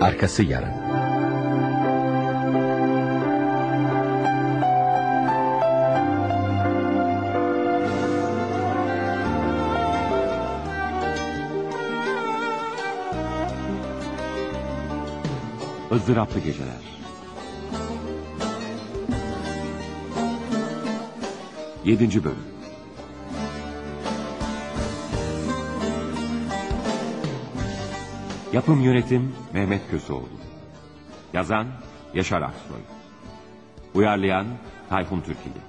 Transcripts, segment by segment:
Arkası yarın. Izdıraplı geceler. Yedinci bölüm. Yapım yönetim Mehmet Köseoğlu. Yazan Yaşar Aksoy. Uyarlayan Tayfun Türkili.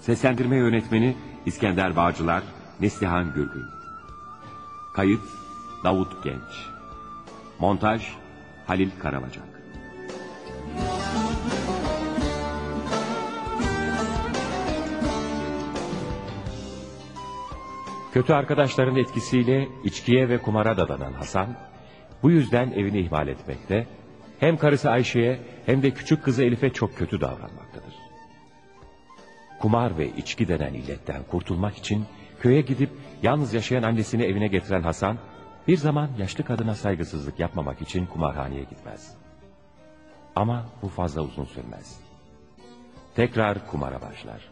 Seslendirme yönetmeni İskender Bağcılar, Neslihan Gürgün. Kayıt Davut Genç. Montaj Halil Karabacak. Kötü arkadaşların etkisiyle içkiye ve kumara dadanan Hasan, bu yüzden evini ihmal etmekte, hem karısı Ayşe'ye hem de küçük kızı Elif'e çok kötü davranmaktadır. Kumar ve içki denen illetten kurtulmak için köye gidip yalnız yaşayan annesini evine getiren Hasan, bir zaman yaşlı kadına saygısızlık yapmamak için kumarhaneye gitmez. Ama bu fazla uzun sürmez. Tekrar kumara başlar.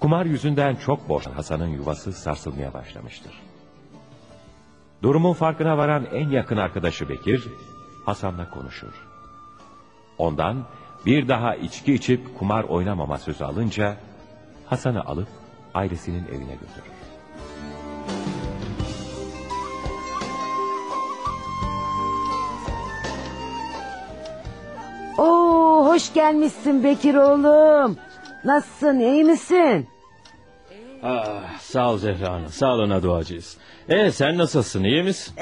Kumar yüzünden çok borç Hasan'ın yuvası sarsılmaya başlamıştır. Durumun farkına varan en yakın arkadaşı Bekir, Hasan'la konuşur. Ondan bir daha içki içip kumar oynamama sözü alınca, Hasan'ı alıp ailesinin evine götürür. Hoş gelmişsin Bekir oğlum. Nasılsın iyi misin? Ah, sağ ol Zehra Hanım. Sağ olun duacıyız. E sen nasılsın iyi misin?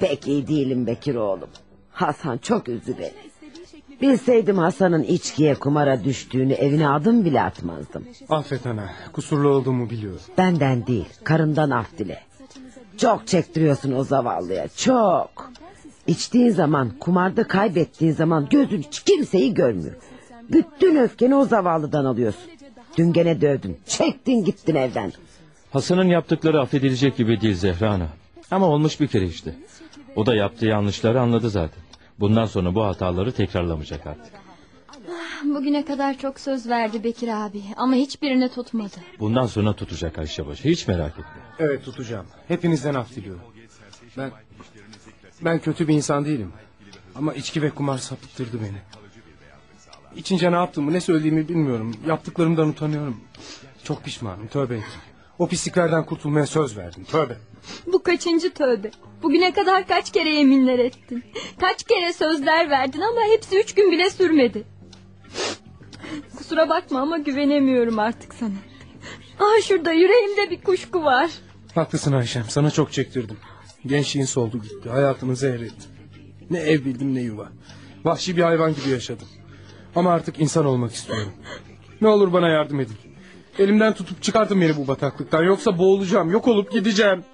Pek iyi değilim Bekir oğlum. Hasan çok üzdü beni. Bilseydim Hasan'ın içkiye kumara düştüğünü evine adım bile atmazdım. Affet ana kusurlu olduğumu biliyorum. Benden değil karından af dile. Çok çektiriyorsun o zavallıya çok. İçtiğin zaman kumarda kaybettiğin zaman gözün hiç kimseyi görmüyor. Bütün öfkeni o zavallıdan alıyorsun. Dün gene dövdün çektin gittin evden. Hasan'ın yaptıkları affedilecek gibi değil Zehra Hanım. Ama olmuş bir kere işte. O da yaptığı yanlışları anladı zaten. Bundan sonra bu hataları tekrarlamayacak artık. Bugüne kadar çok söz verdi Bekir abi ama hiçbirini tutmadı. Bundan sonra tutacak Ayşe başı. Hiç merak etme. Evet tutacağım. Hepinizden af diliyorum. Ben ben kötü bir insan değilim. Ama içki ve kumar sapıttırdı beni. İçince ne yaptığımı ne söylediğimi bilmiyorum. Yaptıklarımdan utanıyorum. Çok pişmanım tövbe ettim. O pisliklerden kurtulmaya söz verdim tövbe. Bu kaçıncı tövbe? Bugüne kadar kaç kere yeminler ettin? Kaç kere sözler verdin ama hepsi üç gün bile sürmedi. Kusura bakma ama güvenemiyorum artık sana. Ah şurada yüreğimde bir kuşku var. Haklısın Ayşem sana çok çektirdim. Gençliğin soldu gitti hayatımı zehrettim. Ne ev bildim ne yuva. Vahşi bir hayvan gibi yaşadım. Ama artık insan olmak istiyorum. Ne olur bana yardım edin. Elimden tutup çıkartın beni bu bataklıktan. Yoksa boğulacağım yok olup gideceğim.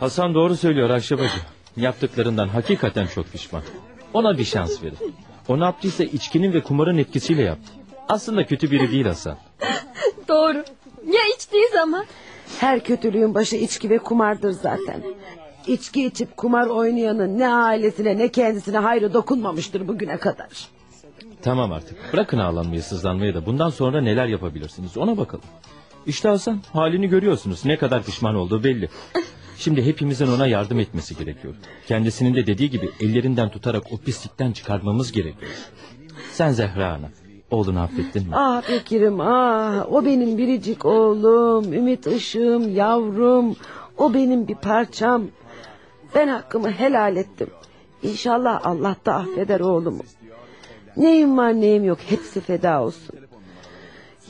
Hasan doğru söylüyor Ayşe bacı. Yaptıklarından hakikaten çok pişman. Ona bir şans verin. O ne yaptıysa içkinin ve kumarın etkisiyle yaptı. Aslında kötü biri değil Hasan. Doğru. Ya içtiği zaman? Her kötülüğün başı içki ve kumardır zaten. İçki içip kumar oynayanın ne ailesine ne kendisine hayrı dokunmamıştır bugüne kadar. Tamam artık. Bırakın ağlanmayı sızlanmayı da bundan sonra neler yapabilirsiniz ona bakalım. İşte Hasan halini görüyorsunuz ne kadar pişman olduğu belli. Şimdi hepimizin ona yardım etmesi gerekiyor. Kendisinin de dediği gibi ellerinden tutarak o pislikten çıkarmamız gerekiyor. Sen Zehra Ana oğlunu affettin mi? Ah Bekir'im ah o benim biricik oğlum, ümit ışığım, yavrum. O benim bir parçam. Ben hakkımı helal ettim. İnşallah Allah da affeder oğlumu. Neyim var neyim yok hepsi feda olsun.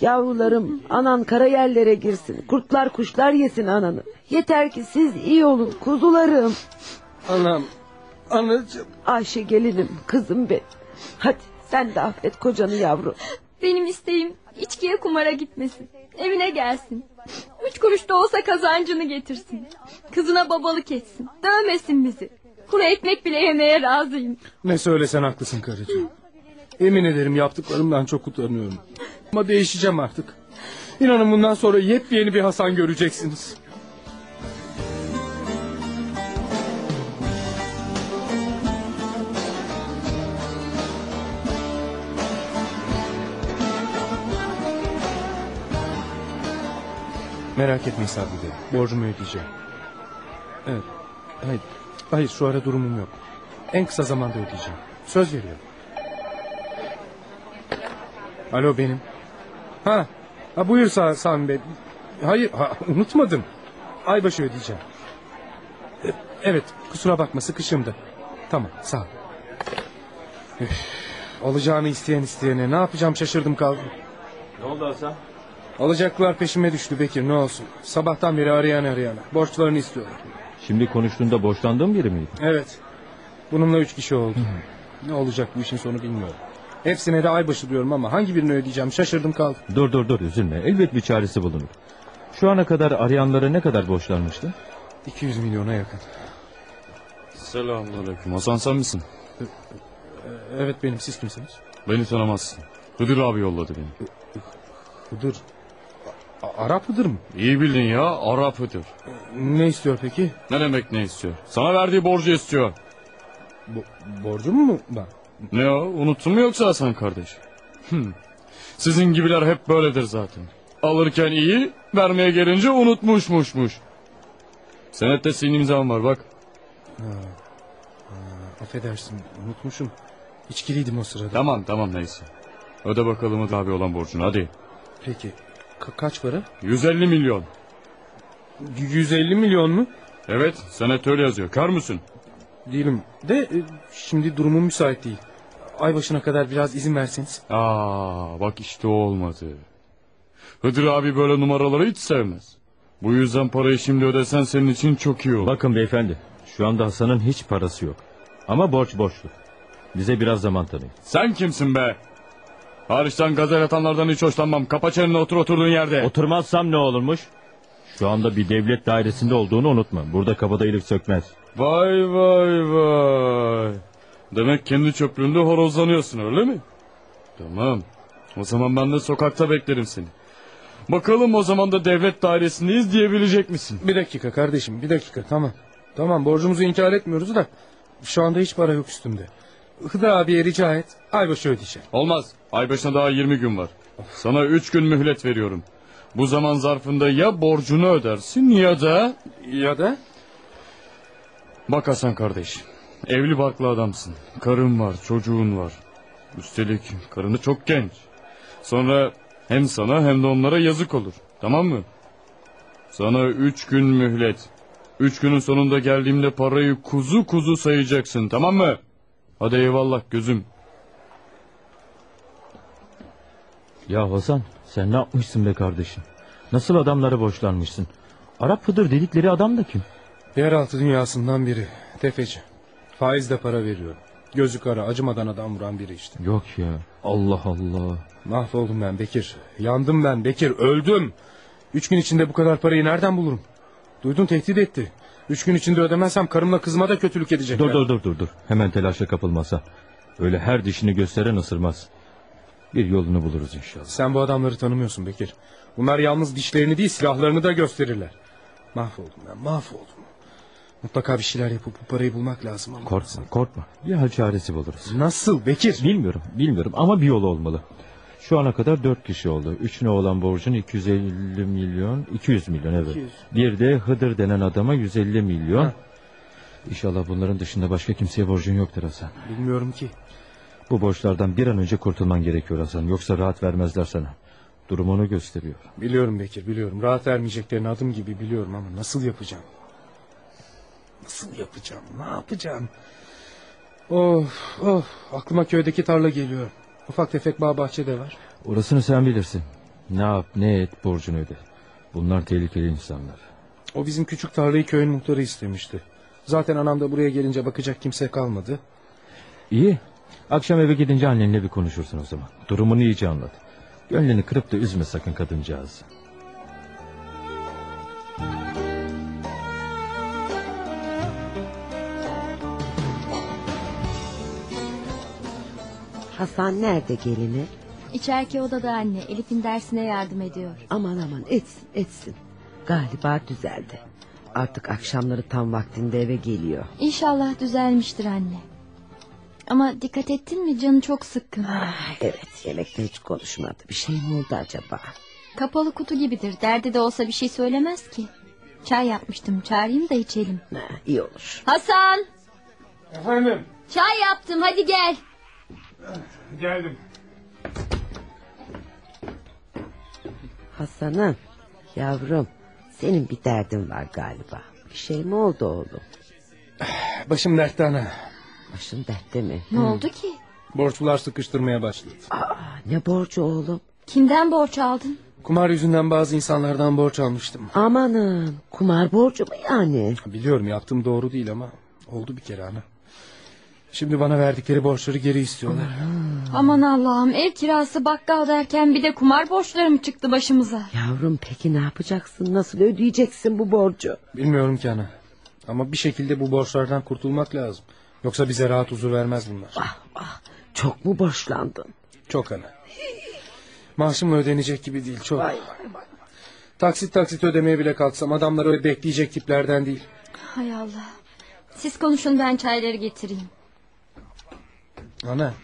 Yavrularım anan kara yerlere girsin. Kurtlar kuşlar yesin ananı. Yeter ki siz iyi olun kuzularım. Anam, anacığım. Ayşe gelinim kızım be. Hadi sen de affet kocanı yavrum. Benim isteğim içkiye kumara gitmesin. Evine gelsin. Üç kuruş da olsa kazancını getirsin. Kızına babalık etsin. Dövmesin bizi. Kuru ekmek bile yemeye razıyım. Ne söylesen haklısın karıcığım. Emin ederim yaptıklarımdan çok utanıyorum. Ama değişeceğim artık. İnanın bundan sonra yepyeni bir Hasan göreceksiniz. Merak etmeyin Sabri. Borcumu ödeyeceğim. Evet. Hayır. Hayır şu ara durumum yok. En kısa zamanda ödeyeceğim. Söz veriyorum. Alo benim. Ha, ha buyur Sa Sami Bey. Hayır ha, unutmadım. Aybaşı ödeyeceğim. Evet kusura bakma sıkışımdı. Tamam sağ ol. Üf, alacağını isteyen isteyene ne yapacağım şaşırdım kaldım. Ne oldu Hasan? Alacaklar peşime düştü Bekir ne olsun. Sabahtan beri arayan arayana. Borçlarını istiyorlar. Şimdi konuştuğunda borçlandığın biri miydi? Evet. Bununla üç kişi oldu. Ne olacak bu işin sonu bilmiyorum. Hepsine de aybaşı diyorum ama hangi birini ödeyeceğim şaşırdım kaldım. Dur dur dur üzülme. Elbet bir çaresi bulunur. Şu ana kadar arayanlara ne kadar borçlanmıştı? 200 milyona yakın. Selamünaleyküm. Hasan sen misin? Evet benim siz kimsiniz? Beni tanımazsın. Hıdır abi yolladı beni. Hıdır. A- Arap Hıdır mı? İyi bildin ya Arap Hıdır. Ne istiyor peki? Ne demek ne istiyor? Sana verdiği borcu istiyor. Bo- borcum mu ben? Ne o unuttun mu yoksa Hasan kardeş? Hmm. Sizin gibiler hep böyledir zaten. Alırken iyi vermeye gelince unutmuşmuşmuş. Senette senin imzan var bak. Affedersin unutmuşum. İçkiliydim o sırada. Tamam tamam neyse. Öde bakalım abi olan borcunu hadi. Peki ka- kaç para? 150 milyon. Y- 150 milyon mu? Evet senet öyle yazıyor. Kör müsün? Değilim. De e, şimdi durumum müsait değil. Ay başına kadar biraz izin verseniz. Aa, bak işte o olmadı. Hıdır abi böyle numaraları hiç sevmez. Bu yüzden parayı şimdi ödesen senin için çok iyi olur. Bakın beyefendi. Şu anda Hasan'ın hiç parası yok. Ama borç borçlu. Bize biraz zaman tanıyın. Sen kimsin be? Hariçten gazel atanlardan hiç hoşlanmam. Kapa çeneni otur oturduğun yerde. Oturmazsam ne olurmuş? Şu anda bir devlet dairesinde olduğunu unutma. Burada kabadayılık sökmez. Vay vay vay. Demek kendi çöplüğünde horozlanıyorsun öyle mi? Tamam. O zaman ben de sokakta beklerim seni. Bakalım o zaman da devlet dairesindeyiz diyebilecek misin? Bir dakika kardeşim bir dakika tamam. Tamam borcumuzu inkar etmiyoruz da şu anda hiç para yok üstümde. Hıdır abiye rica et aybaşı ödeyeceğim. Olmaz. Ay başına daha 20 gün var. Sana 3 gün mühlet veriyorum. Bu zaman zarfında ya borcunu ödersin ya da... Ya da Bak Hasan kardeş. Evli barklı adamsın. Karın var, çocuğun var. Üstelik karını çok genç. Sonra hem sana hem de onlara yazık olur. Tamam mı? Sana üç gün mühlet. Üç günün sonunda geldiğimde parayı kuzu kuzu sayacaksın. Tamam mı? Hadi eyvallah gözüm. Ya Hasan sen ne yapmışsın be kardeşim? Nasıl adamlara borçlanmışsın? Arap Hıdır dedikleri adam da kim? yeraltı dünyasından biri tefeci. Faizle para veriyor. Gözü kara acımadan adam vuran biri işte. Yok ya. Allah Allah. Mahvoldum ben Bekir. Yandım ben Bekir öldüm. Üç gün içinde bu kadar parayı nereden bulurum? Duydun tehdit etti. Üç gün içinde ödemezsem karımla kızıma da kötülük edecekler. Dur dur dur dur dur. Hemen telaşa kapılmasa. Öyle her dişini gösteren ısırmaz. Bir yolunu buluruz inşallah. Sen bu adamları tanımıyorsun Bekir. Bunlar yalnız dişlerini değil silahlarını da gösterirler. Mahvoldum ben mahvoldum. Mutlaka bir şeyler yapıp bu parayı bulmak lazım ama. Korkma korkma. Bir hal çaresi buluruz. Nasıl Bekir? Bilmiyorum bilmiyorum ama bir yolu olmalı. Şu ana kadar dört kişi oldu. Üçüne olan borcun 250 milyon, 200 milyon evet. 200. Bir de Hıdır denen adama 150 milyon. Ha. İnşallah bunların dışında başka kimseye borcun yoktur Hasan. Bilmiyorum ki. Bu borçlardan bir an önce kurtulman gerekiyor Hasan. Yoksa rahat vermezler sana. Durum onu gösteriyor. Biliyorum Bekir biliyorum. Rahat vermeyeceklerini adım gibi biliyorum ama nasıl yapacağım? Nasıl yapacağım? Ne yapacağım? Of of aklıma köydeki tarla geliyor. Ufak tefek bağ bahçe de var. Orasını sen bilirsin. Ne yap ne et borcunu öde. Bunlar tehlikeli insanlar. O bizim küçük tarlayı köyün muhtarı istemişti. Zaten anam da buraya gelince bakacak kimse kalmadı. İyi. Akşam eve gidince annenle bir konuşursun o zaman. Durumunu iyice anlat. Gönlünü kırıp da üzme sakın kadıncağızı. Hasan nerede gelini? İçeriki odada anne Elif'in dersine yardım ediyor. Aman aman etsin etsin. Galiba düzeldi. Artık akşamları tam vaktinde eve geliyor. İnşallah düzelmiştir anne. Ama dikkat ettin mi canı çok sıkkın. Ah, evet yemekte hiç konuşmadı. Bir şey mi oldu acaba? Kapalı kutu gibidir. Derdi de olsa bir şey söylemez ki. Çay yapmıştım. Çağırayım da içelim. Ha, iyi olur. Hasan! Efendim Çay yaptım hadi gel. Geldim. Hasan'ım yavrum senin bir derdin var galiba. Bir şey mi oldu oğlum? Başım dertte ana. Başın dertte mi? Ne oldu ki? Borçlular sıkıştırmaya başladı. Aa, ne borcu oğlum? Kimden borç aldın? Kumar yüzünden bazı insanlardan borç almıştım. Amanın kumar borcu mu yani? Biliyorum yaptığım doğru değil ama oldu bir kere ana. Şimdi bana verdikleri borçları geri istiyorlar. Aman Allah'ım ev kirası bakkal derken bir de kumar borçları mı çıktı başımıza? Yavrum peki ne yapacaksın? Nasıl ödeyeceksin bu borcu? Bilmiyorum ki ana. Ama bir şekilde bu borçlardan kurtulmak lazım. Yoksa bize rahat huzur vermez bunlar. Ah ah çok mu borçlandın? Çok ana. Maaşım ödenecek gibi değil çok. Taksit taksit ödemeye bile kalksam adamlar öyle bekleyecek tiplerden değil. Hay Allah. Siz konuşun ben çayları getireyim. Ana.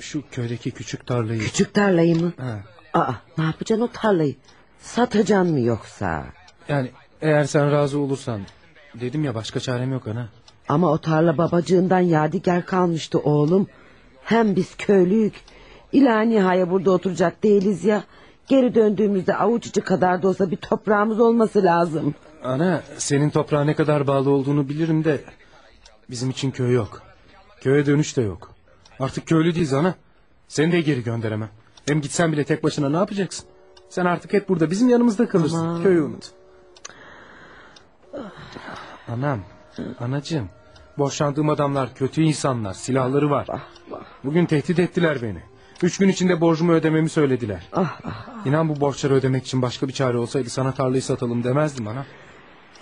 Şu köydeki küçük tarlayı. Küçük tarlayı mı? Ha. Aa ne yapacaksın o tarlayı? Satacaksın mı yoksa? Yani eğer sen razı olursan. Dedim ya başka çarem yok ana. Ama o tarla babacığından yadigar kalmıştı oğlum. Hem biz köylüyük. İlahi nihaya burada oturacak değiliz ya. Geri döndüğümüzde avuç içi kadar da olsa bir toprağımız olması lazım. Ana senin toprağa ne kadar bağlı olduğunu bilirim de bizim için köy yok. Köye dönüş de yok. Artık köylü değiliz ana. Seni de geri gönderemem. Hem gitsen bile tek başına ne yapacaksın? Sen artık hep burada bizim yanımızda kalırsın. Aman. Köyü unut. Anam, anacığım. Boşandığım adamlar kötü insanlar, silahları var. Bugün tehdit ettiler beni. Üç gün içinde borcumu ödememi söylediler. Ah, ah. İnan bu borçları ödemek için başka bir çare olsaydı sana tarlayı satalım demezdim ana.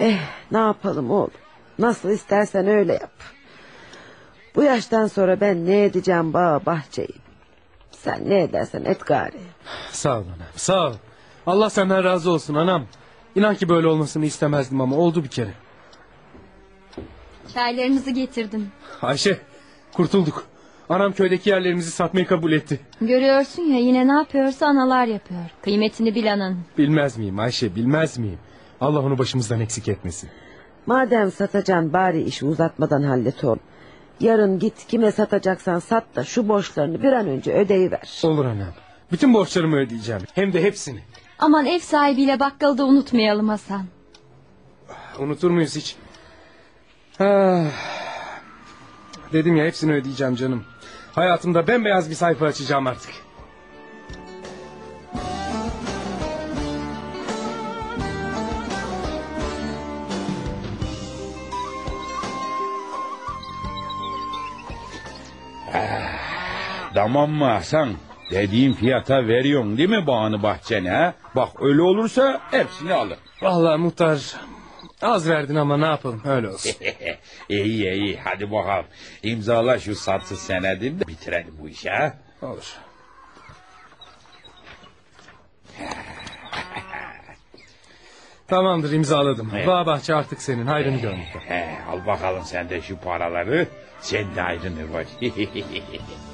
Eh ne yapalım oğlum. Nasıl istersen öyle yap. Bu yaştan sonra ben ne edeceğim bağ bahçeyi. Sen ne edersen et gari. Sağ ol anam sağ ol. Allah senden razı olsun anam. İnan ki böyle olmasını istemezdim ama oldu bir kere. Çaylarınızı getirdim. Ayşe kurtulduk. Anam köydeki yerlerimizi satmayı kabul etti. Görüyorsun ya yine ne yapıyorsa analar yapıyor. Kıymetini bil anın. Bilmez miyim Ayşe bilmez miyim? Allah onu başımızdan eksik etmesin. Madem satacaksın bari işi uzatmadan hallet oğlum. Yarın git kime satacaksan sat da şu borçlarını bir an önce ödeyiver. Olur anam. Bütün borçlarımı ödeyeceğim. Hem de hepsini. Aman ev sahibiyle bakkalı da unutmayalım Hasan. Unutur muyuz hiç? Ah. Dedim ya hepsini ödeyeceğim canım. Hayatımda bembeyaz bir sayfa açacağım artık. Tamam mı Hasan? Dediğim fiyata veriyorsun değil mi bağını bahçene ha? Bak öyle olursa hepsini alır. Vallahi muhtar az verdin ama ne yapalım öyle olsun. iyi iyi hadi bakalım. İmzala şu satı senedini de bitirelim bu işi ha. Olur. Tamamdır imzaladım. Evet. Bağ bahçe artık senin hayrını görmekte. He, al bakalım sen de şu paraları. Sen de ayrılır bak.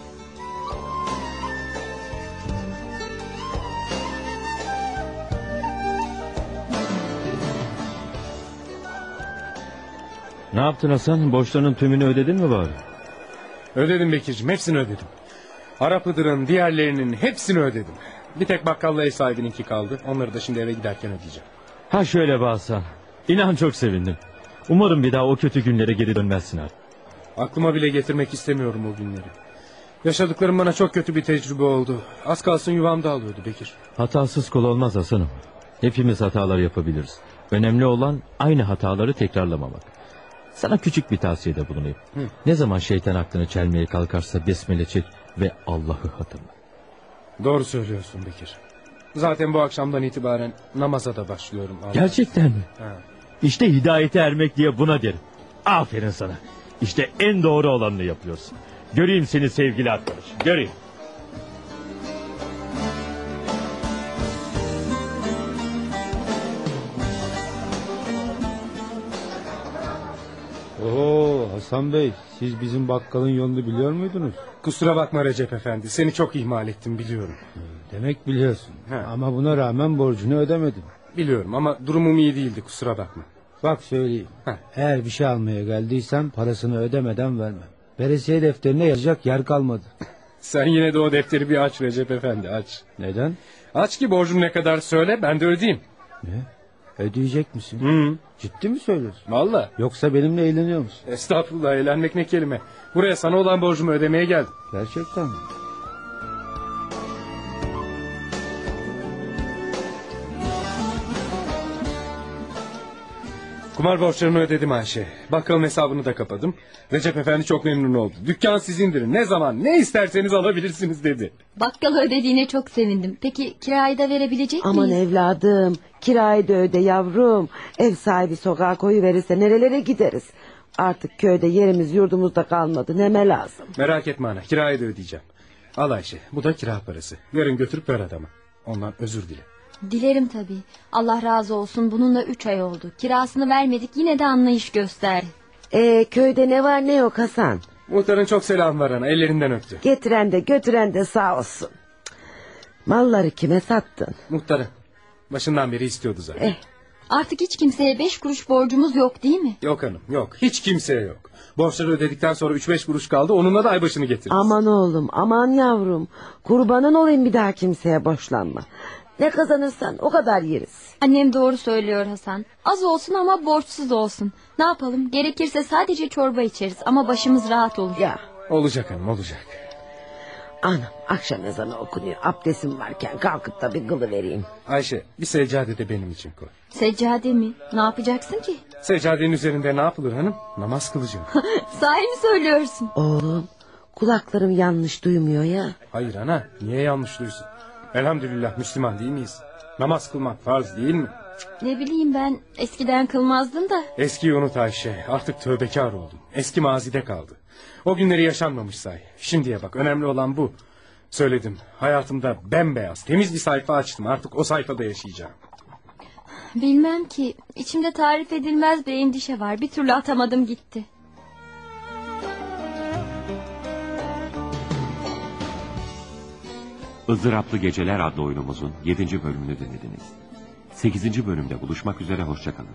Ne yaptın Hasan? Borçlarının tümünü ödedin mi bari? Ödedim Bekir'cim hepsini ödedim. Arap Hıdır'ın diğerlerinin hepsini ödedim. Bir tek bakkalla ev sahibininki kaldı. Onları da şimdi eve giderken ödeyeceğim. Ha şöyle be Hasan. İnan çok sevindim. Umarım bir daha o kötü günlere geri dönmezsin artık. Aklıma bile getirmek istemiyorum o günleri. Yaşadıklarım bana çok kötü bir tecrübe oldu. Az kalsın yuvam dağılıyordu Bekir. Hatasız kul olmaz Hasan'ım. Hepimiz hatalar yapabiliriz. Önemli olan aynı hataları tekrarlamamak. Sana küçük bir tavsiyede bulunayım. Ne zaman şeytan aklını çelmeye kalkarsa besmele çek ve Allah'ı hatırla. Doğru söylüyorsun Bekir. Zaten bu akşamdan itibaren namaza da başlıyorum. Allah. Gerçekten mi? Ha. İşte hidayete ermek diye buna derim. Aferin sana. İşte en doğru olanını yapıyorsun. Göreyim seni sevgili arkadaş. Göreyim. Hasan Bey siz bizim bakkalın yolunu biliyor muydunuz? Kusura bakma Recep Efendi. Seni çok ihmal ettim biliyorum. Demek biliyorsun. He. Ama buna rağmen borcunu ödemedin. Biliyorum ama durumum iyi değildi kusura bakma. Bak söyleyeyim. Heh. Eğer bir şey almaya geldiysen parasını ödemeden vermem. Veresiye defterine yazacak yer kalmadı. Sen yine de o defteri bir aç Recep Efendi aç. Neden? Aç ki borcum ne kadar söyle ben de ödeyeyim. Ne? Ödeyecek misin? Hı. Ciddi mi söylüyorsun? Valla. Yoksa benimle eğleniyor musun? Estağfurullah eğlenmek ne kelime. Buraya sana olan borcumu ödemeye geldim. Gerçekten mi? Kumar borçlarımı ödedim Ayşe. Bakkalın hesabını da kapadım. Recep Efendi çok memnun oldu. Dükkan sizindir. Ne zaman ne isterseniz alabilirsiniz dedi. Bakkalı ödediğine çok sevindim. Peki kirayı da verebilecek Aman miyiz? evladım kirayı da öde yavrum. Ev sahibi sokağa koyuverirse nerelere gideriz? Artık köyde yerimiz yurdumuz da kalmadı. Neme lazım? Merak etme ana kirayı da ödeyeceğim. Al Ayşe bu da kira parası. Yarın götürüp ver adama. Ondan özür dile. Dilerim tabii. Allah razı olsun bununla üç ay oldu. Kirasını vermedik yine de anlayış göster. Ee, köyde ne var ne yok Hasan? Muhtarın çok selam var ana ellerinden öptü. Getiren de götüren de sağ olsun. Malları kime sattın? Muhtarı. Başından beri istiyordu zaten. Eh. Artık hiç kimseye beş kuruş borcumuz yok değil mi? Yok hanım yok. Hiç kimseye yok. Borçları ödedikten sonra üç beş kuruş kaldı. Onunla da aybaşını getiririz. Aman oğlum aman yavrum. Kurbanın olayım bir daha kimseye borçlanma. Ne kazanırsan o kadar yeriz. Annem doğru söylüyor Hasan. Az olsun ama borçsuz olsun. Ne yapalım? Gerekirse sadece çorba içeriz ama başımız rahat olur. Ya Olacak hanım olacak. anam akşam ezanı okunuyor. Abdestim varken kalkıp da bir kılı vereyim. Ayşe bir seccade de benim için koy. Seccade mi? Ne yapacaksın ki? Seccadenin üzerinde ne yapılır hanım? Namaz kılacağım. Sahi mi söylüyorsun? Oğlum kulaklarım yanlış duymuyor ya. Hayır ana niye yanlış duysun? Elhamdülillah Müslüman değil miyiz? Namaz kılmak farz değil mi? Ne bileyim ben eskiden kılmazdım da. Eskiyi unut Ayşe artık tövbekar oldum. Eski mazide kaldı. O günleri yaşanmamış say. Şimdiye bak önemli olan bu. Söyledim hayatımda bembeyaz temiz bir sayfa açtım artık o sayfada yaşayacağım. Bilmem ki içimde tarif edilmez bir endişe var. Bir türlü atamadım gitti. Izdıraplı Geceler adlı oyunumuzun 7. bölümünü dinlediniz. 8. bölümde buluşmak üzere hoşçakalın.